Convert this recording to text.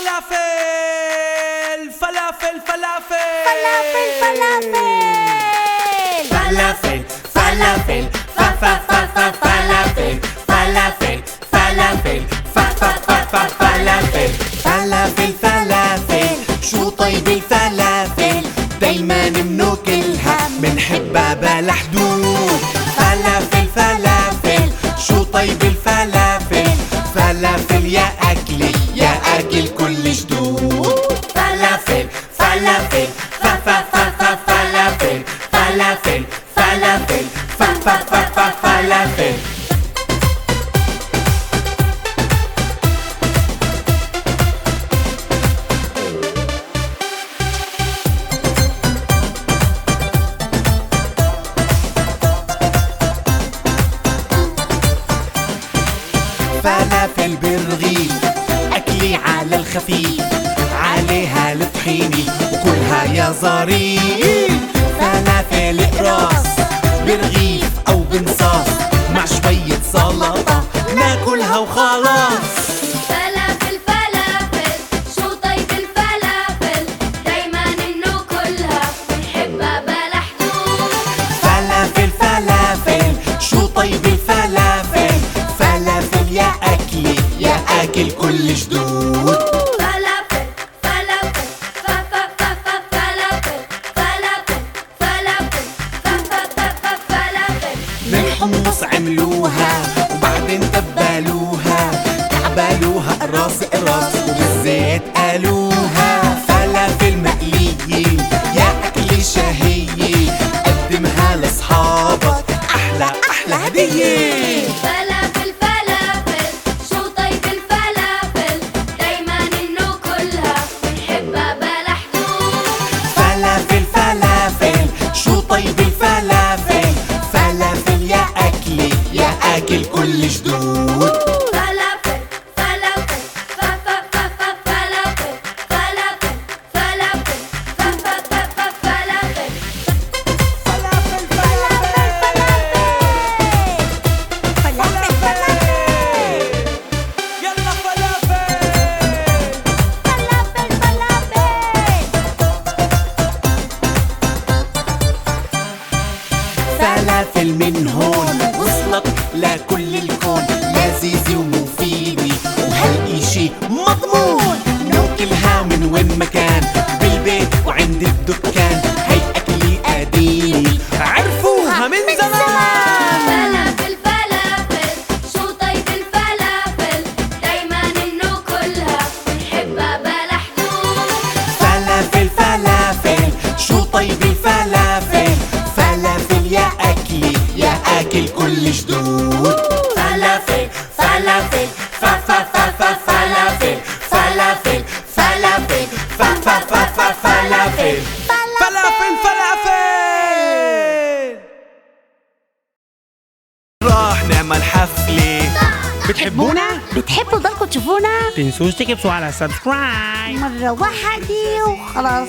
فلافل فلافل فلافل. فلافل فلافل. فلافل فلافل فلافل. فلافل فلافل فلافل. فلافل فلافل شو طيب الفلافل؟ دايما بناكلها منحبها بلا حدود. فلافل فا فا فا فا فلافل فلافل فلافل فا فا فا فا فلافل فلافل بالرغيف أكلي على الخفيف عليها الطحيني وكلها يا ظريف فلافل قراص برغيف أو بنصاص. مع شوية سلطة ناكلها وخلاص. الحمص عملوها وبعدين تبلوها كعبلوها قراص قراص وبالزيت قالوها. فلافل مقلية يا أكل شهية. قدمها لأصحابك أحلى أحلى هدية. فلافل من هون. وصلت لكل فلافل فلافل فا فا فا فا فلافل فلافل فلافل فا فا فا فا فلافل فلافل فلافل راح نعمل حفلة بتحبونا؟ بتحبوا ضلكم تشوفونا؟ تنسوش تكبسوا على subscribe مرة واحدة وخلاص.